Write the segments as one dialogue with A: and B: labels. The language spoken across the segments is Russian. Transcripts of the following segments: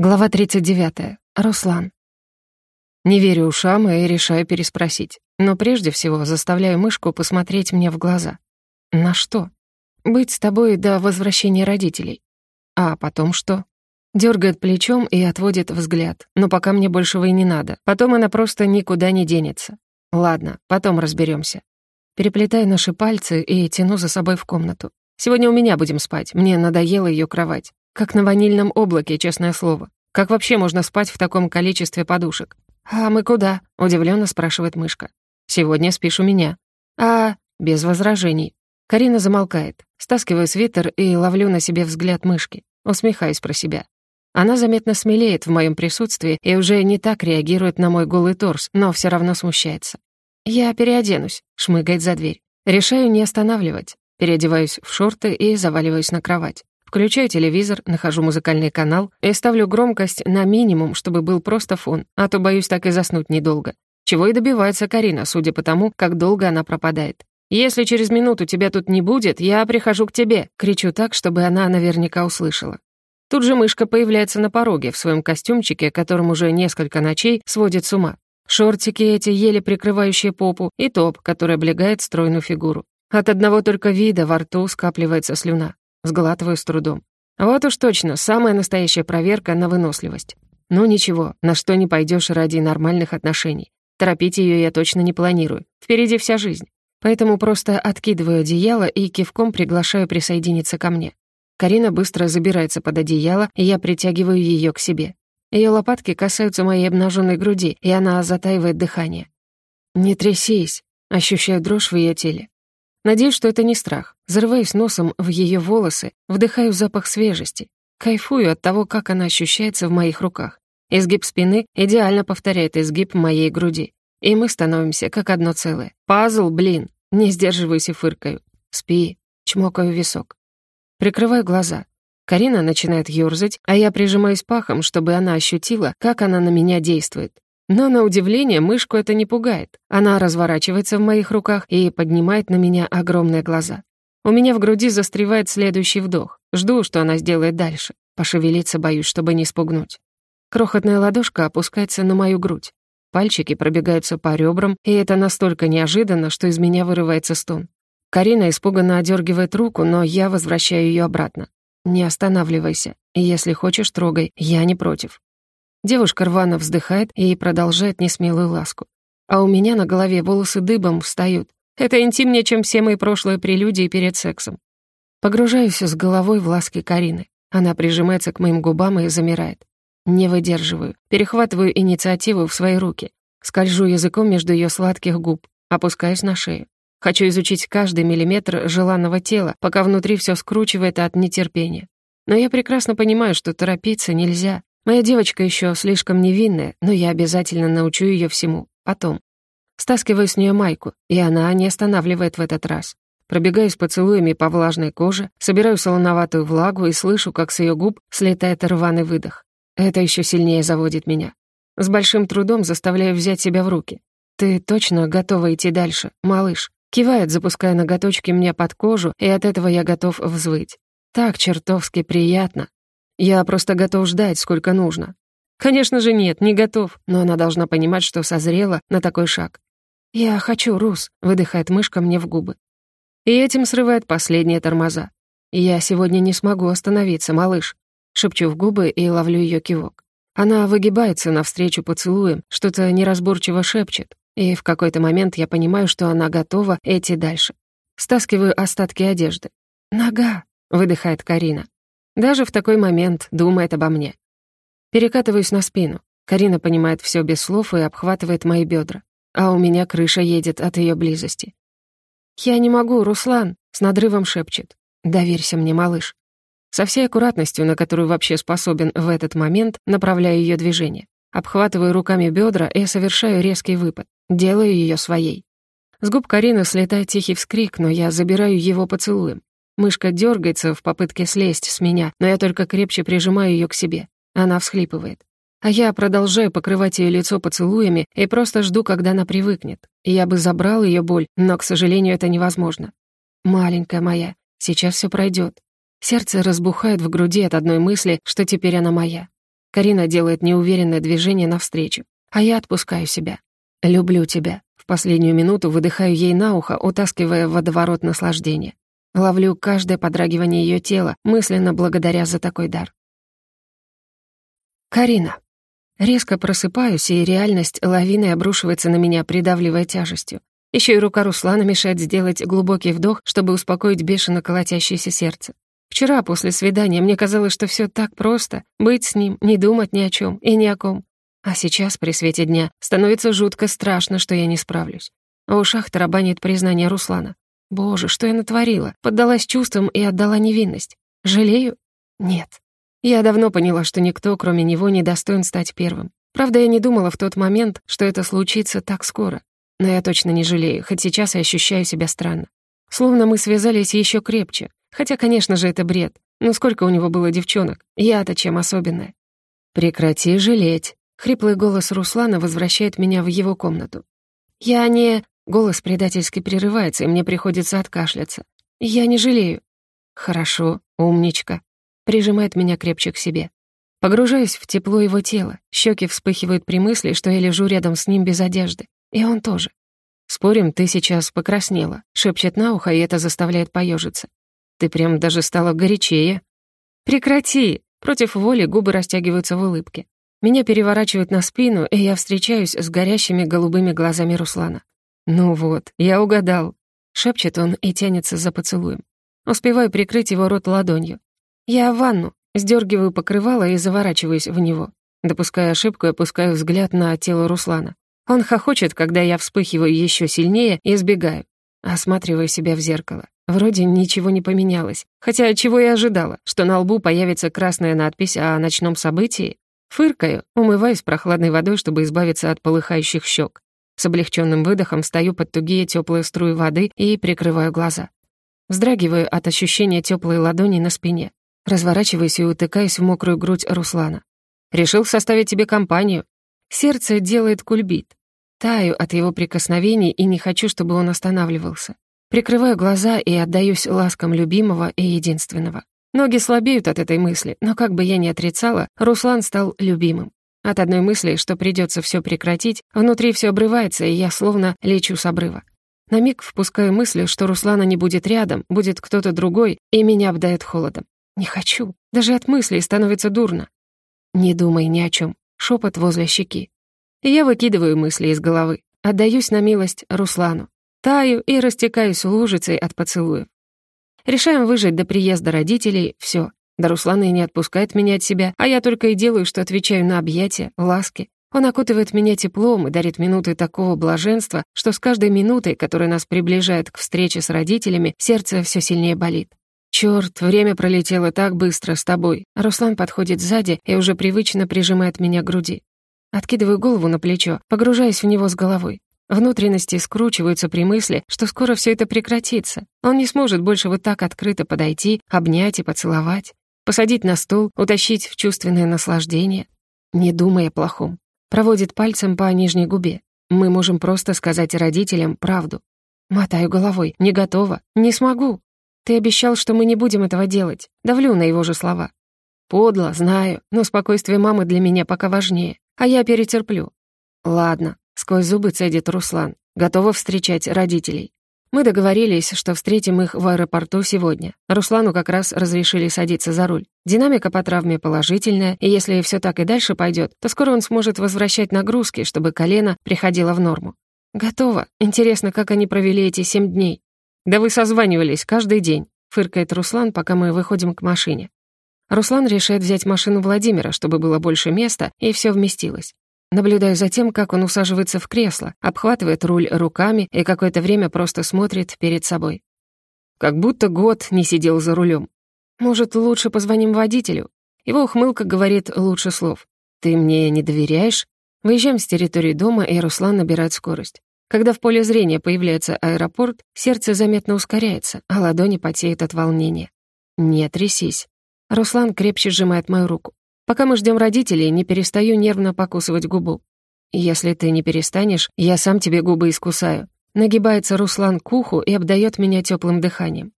A: Глава 39. Руслан. Не верю ушам и решаю переспросить. Но прежде всего заставляю мышку посмотреть мне в глаза. На что? Быть с тобой до возвращения родителей. А потом что? Дёргает плечом и отводит взгляд. Но пока мне большего и не надо. Потом она просто никуда не денется. Ладно, потом разберемся. Переплетаю наши пальцы и тяну за собой в комнату. Сегодня у меня будем спать. Мне надоела ее кровать. Как на ванильном облаке, честное слово. Как вообще можно спать в таком количестве подушек? «А мы куда?» — удивленно спрашивает мышка. «Сегодня спишь у меня». «А...» — без возражений. Карина замолкает. Стаскиваю свитер и ловлю на себе взгляд мышки. Усмехаюсь про себя. Она заметно смелеет в моем присутствии и уже не так реагирует на мой голый торс, но все равно смущается. «Я переоденусь», — шмыгает за дверь. Решаю не останавливать. Переодеваюсь в шорты и заваливаюсь на кровать. Включаю телевизор, нахожу музыкальный канал и ставлю громкость на минимум, чтобы был просто фон, а то боюсь так и заснуть недолго. Чего и добивается Карина, судя по тому, как долго она пропадает. «Если через минуту тебя тут не будет, я прихожу к тебе», кричу так, чтобы она наверняка услышала. Тут же мышка появляется на пороге в своем костюмчике, которым уже несколько ночей сводит с ума. Шортики эти, еле прикрывающие попу, и топ, который облегает стройную фигуру. От одного только вида во рту скапливается слюна. Сглатываю с трудом. Вот уж точно, самая настоящая проверка на выносливость. Ну ничего, на что не пойдешь ради нормальных отношений. Торопить ее я точно не планирую. Впереди вся жизнь. Поэтому просто откидываю одеяло и кивком приглашаю присоединиться ко мне. Карина быстро забирается под одеяло, и я притягиваю ее к себе. Ее лопатки касаются моей обнаженной груди, и она затаивает дыхание. «Не трясись», — ощущаю дрожь в ее теле. Надеюсь, что это не страх. Зарываюсь носом в ее волосы, вдыхаю запах свежести. Кайфую от того, как она ощущается в моих руках. Изгиб спины идеально повторяет изгиб моей груди. И мы становимся как одно целое. Пазл, блин. Не сдерживаюсь и фыркаю. Спи. Чмокаю висок. Прикрываю глаза. Карина начинает ёрзать, а я прижимаюсь пахом, чтобы она ощутила, как она на меня действует. Но, на удивление, мышку это не пугает. Она разворачивается в моих руках и поднимает на меня огромные глаза. У меня в груди застревает следующий вдох. Жду, что она сделает дальше. Пошевелиться боюсь, чтобы не спугнуть. Крохотная ладошка опускается на мою грудь. Пальчики пробегаются по ребрам, и это настолько неожиданно, что из меня вырывается стон. Карина испуганно одергивает руку, но я возвращаю ее обратно. «Не останавливайся. Если хочешь, трогай. Я не против». Девушка рвано вздыхает и продолжает несмелую ласку. А у меня на голове волосы дыбом встают. Это интимнее, чем все мои прошлые прелюдии перед сексом. Погружаюсь с головой в ласки Карины. Она прижимается к моим губам и замирает. Не выдерживаю. Перехватываю инициативу в свои руки. Скольжу языком между ее сладких губ. Опускаюсь на шею. Хочу изучить каждый миллиметр желанного тела, пока внутри все скручивает от нетерпения. Но я прекрасно понимаю, что торопиться нельзя. Моя девочка еще слишком невинная, но я обязательно научу ее всему. Потом. Стаскиваю с нее майку, и она не останавливает в этот раз. Пробегаюсь поцелуями по влажной коже, собираю солоноватую влагу и слышу, как с ее губ слетает рваный выдох. Это еще сильнее заводит меня. С большим трудом заставляю взять себя в руки. «Ты точно готова идти дальше, малыш?» Кивает, запуская ноготочки мне под кожу, и от этого я готов взвыть. Так чертовски приятно. Я просто готов ждать, сколько нужно. Конечно же нет, не готов, но она должна понимать, что созрела на такой шаг. «Я хочу, Рус», — выдыхает мышка мне в губы. И этим срывает последние тормоза. «Я сегодня не смогу остановиться, малыш», — шепчу в губы и ловлю ее кивок. Она выгибается навстречу поцелуем, что-то неразборчиво шепчет, и в какой-то момент я понимаю, что она готова идти дальше. Стаскиваю остатки одежды. «Нога», — выдыхает Карина. Даже в такой момент думает обо мне. Перекатываюсь на спину. Карина понимает все без слов и обхватывает мои бедра. А у меня крыша едет от ее близости. «Я не могу, Руслан», — с надрывом шепчет. «Доверься мне, малыш». Со всей аккуратностью, на которую вообще способен в этот момент, направляю ее движение. Обхватываю руками бедра и совершаю резкий выпад. Делаю ее своей. С губ Карины слетает тихий вскрик, но я забираю его поцелуем. Мышка дергается в попытке слезть с меня, но я только крепче прижимаю ее к себе. Она всхлипывает. А я продолжаю покрывать ее лицо поцелуями и просто жду, когда она привыкнет. Я бы забрал ее боль, но, к сожалению, это невозможно. Маленькая моя, сейчас все пройдет. Сердце разбухает в груди от одной мысли, что теперь она моя. Карина делает неуверенное движение навстречу, а я отпускаю себя. «Люблю тебя». В последнюю минуту выдыхаю ей на ухо, утаскивая в водоворот наслаждения. Ловлю каждое подрагивание ее тела, мысленно благодаря за такой дар. Карина. Резко просыпаюсь, и реальность лавиной обрушивается на меня, придавливая тяжестью. Еще и рука Руслана мешает сделать глубокий вдох, чтобы успокоить бешено колотящееся сердце. Вчера, после свидания, мне казалось, что все так просто — быть с ним, не думать ни о чем и ни о ком. А сейчас, при свете дня, становится жутко страшно, что я не справлюсь. В ушах тарабанит признание Руслана. Боже, что я натворила? Поддалась чувствам и отдала невинность. Жалею? Нет. Я давно поняла, что никто, кроме него, не достоин стать первым. Правда, я не думала в тот момент, что это случится так скоро. Но я точно не жалею, хоть сейчас и ощущаю себя странно. Словно мы связались еще крепче. Хотя, конечно же, это бред. Но сколько у него было девчонок? Я-то чем особенная? «Прекрати жалеть», — хриплый голос Руслана возвращает меня в его комнату. «Я не...» — голос предательски прерывается, и мне приходится откашляться. «Я не жалею». «Хорошо, умничка», — прижимает меня крепче к себе. Погружаюсь в тепло его тела, щеки вспыхивают при мысли, что я лежу рядом с ним без одежды. И он тоже. «Спорим, ты сейчас покраснела», — шепчет на ухо, и это заставляет поежиться. «Ты прям даже стала горячее». «Прекрати!» Против воли губы растягиваются в улыбке. Меня переворачивают на спину, и я встречаюсь с горящими голубыми глазами Руслана. «Ну вот, я угадал», — шепчет он и тянется за поцелуем. Успеваю прикрыть его рот ладонью. Я в ванну, сдергиваю покрывало и заворачиваюсь в него. Допуская ошибку, опускаю взгляд на тело Руслана. Он хохочет, когда я вспыхиваю еще сильнее и сбегаю. Осматриваю себя в зеркало. Вроде ничего не поменялось. Хотя чего я ожидала, что на лбу появится красная надпись о ночном событии? Фыркаю, умываюсь прохладной водой, чтобы избавиться от полыхающих щек. С облегченным выдохом стою под тугие теплые струи воды и прикрываю глаза. Вздрагиваю от ощущения теплой ладони на спине. Разворачиваюсь и утыкаюсь в мокрую грудь Руслана. «Решил составить тебе компанию». Сердце делает кульбит. Таю от его прикосновений и не хочу, чтобы он останавливался. Прикрываю глаза и отдаюсь ласкам любимого и единственного. Ноги слабеют от этой мысли, но как бы я ни отрицала, Руслан стал любимым. От одной мысли, что придется все прекратить, внутри все обрывается, и я словно лечу с обрыва. На миг впускаю мысли, что Руслана не будет рядом, будет кто-то другой, и меня обдает холодом. Не хочу. Даже от мыслей становится дурно. Не думай ни о чем. Шепот возле щеки. Я выкидываю мысли из головы, отдаюсь на милость Руслану, таю и растекаюсь лужицей от поцелуев. Решаем выжить до приезда родителей, все. Да Руслана и не отпускает меня от себя, а я только и делаю, что отвечаю на объятия, ласки. Он окутывает меня теплом и дарит минуты такого блаженства, что с каждой минутой, которая нас приближает к встрече с родителями, сердце все сильнее болит. Черт, время пролетело так быстро с тобой. Руслан подходит сзади и уже привычно прижимает меня к груди. Откидываю голову на плечо, погружаясь в него с головой. Внутренности скручиваются при мысли, что скоро все это прекратится. Он не сможет больше вот так открыто подойти, обнять и поцеловать, посадить на стол, утащить в чувственное наслаждение. Не думая о плохом. Проводит пальцем по нижней губе. Мы можем просто сказать родителям правду. Мотаю головой. Не готова. Не смогу. Ты обещал, что мы не будем этого делать. Давлю на его же слова. Подло, знаю, но спокойствие мамы для меня пока важнее а я перетерплю. Ладно, сквозь зубы цедит Руслан. Готова встречать родителей. Мы договорились, что встретим их в аэропорту сегодня. Руслану как раз разрешили садиться за руль. Динамика по травме положительная, и если все так и дальше пойдет, то скоро он сможет возвращать нагрузки, чтобы колено приходило в норму. Готово. Интересно, как они провели эти семь дней. Да вы созванивались каждый день, фыркает Руслан, пока мы выходим к машине. Руслан решает взять машину Владимира, чтобы было больше места, и все вместилось. Наблюдаю за тем, как он усаживается в кресло, обхватывает руль руками и какое-то время просто смотрит перед собой. Как будто год не сидел за рулем. Может, лучше позвоним водителю? Его ухмылка говорит лучше слов. «Ты мне не доверяешь?» Выезжаем с территории дома, и Руслан набирает скорость. Когда в поле зрения появляется аэропорт, сердце заметно ускоряется, а ладони потеют от волнения. «Не трясись», Руслан крепче сжимает мою руку. Пока мы ждем родителей, не перестаю нервно покусывать губу. «Если ты не перестанешь, я сам тебе губы искусаю». Нагибается Руслан к уху и обдает меня теплым дыханием.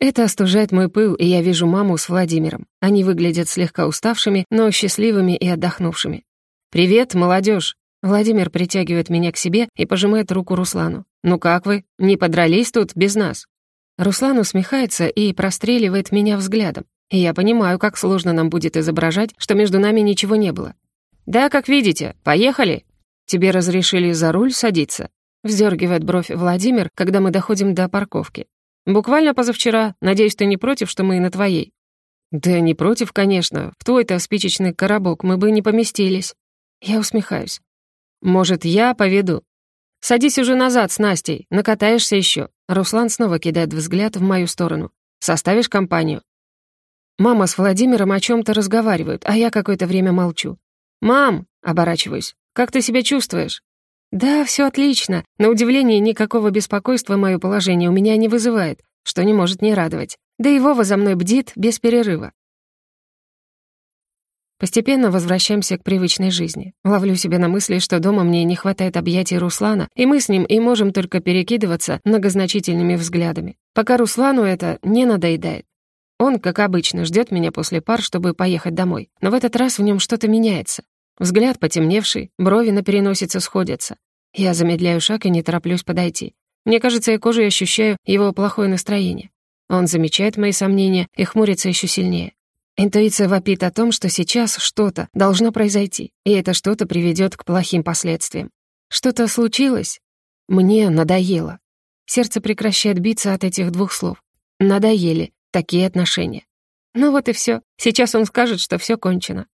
A: Это остужает мой пыл, и я вижу маму с Владимиром. Они выглядят слегка уставшими, но счастливыми и отдохнувшими. «Привет, молодежь! Владимир притягивает меня к себе и пожимает руку Руслану. «Ну как вы? Не подрались тут без нас?» Руслан усмехается и простреливает меня взглядом. И я понимаю, как сложно нам будет изображать, что между нами ничего не было. «Да, как видите. Поехали!» «Тебе разрешили за руль садиться?» Вздергивает бровь Владимир, когда мы доходим до парковки. «Буквально позавчера. Надеюсь, ты не против, что мы на твоей?» «Да не против, конечно. В твой-то спичечный коробок мы бы не поместились». Я усмехаюсь. «Может, я поведу?» «Садись уже назад с Настей, накатаешься еще. Руслан снова кидает взгляд в мою сторону. «Составишь компанию?» Мама с Владимиром о чем то разговаривают, а я какое-то время молчу. «Мам!» — оборачиваюсь. «Как ты себя чувствуешь?» «Да, все отлично. На удивление, никакого беспокойства мое положение у меня не вызывает, что не может не радовать. Да и Вова за мной бдит без перерыва. Постепенно возвращаемся к привычной жизни. Ловлю себя на мысли, что дома мне не хватает объятий Руслана, и мы с ним и можем только перекидываться многозначительными взглядами. Пока Руслану это не надоедает. Он, как обычно, ждет меня после пар, чтобы поехать домой. Но в этот раз в нем что-то меняется. Взгляд потемневший, брови на переносице сходятся. Я замедляю шаг и не тороплюсь подойти. Мне кажется, я кожей ощущаю его плохое настроение. Он замечает мои сомнения и хмурится еще сильнее. Интуиция вопит о том, что сейчас что-то должно произойти, и это что-то приведет к плохим последствиям. Что-то случилось? Мне надоело. Сердце прекращает биться от этих двух слов. Надоели такие отношения. Ну вот и все. Сейчас он скажет, что все кончено.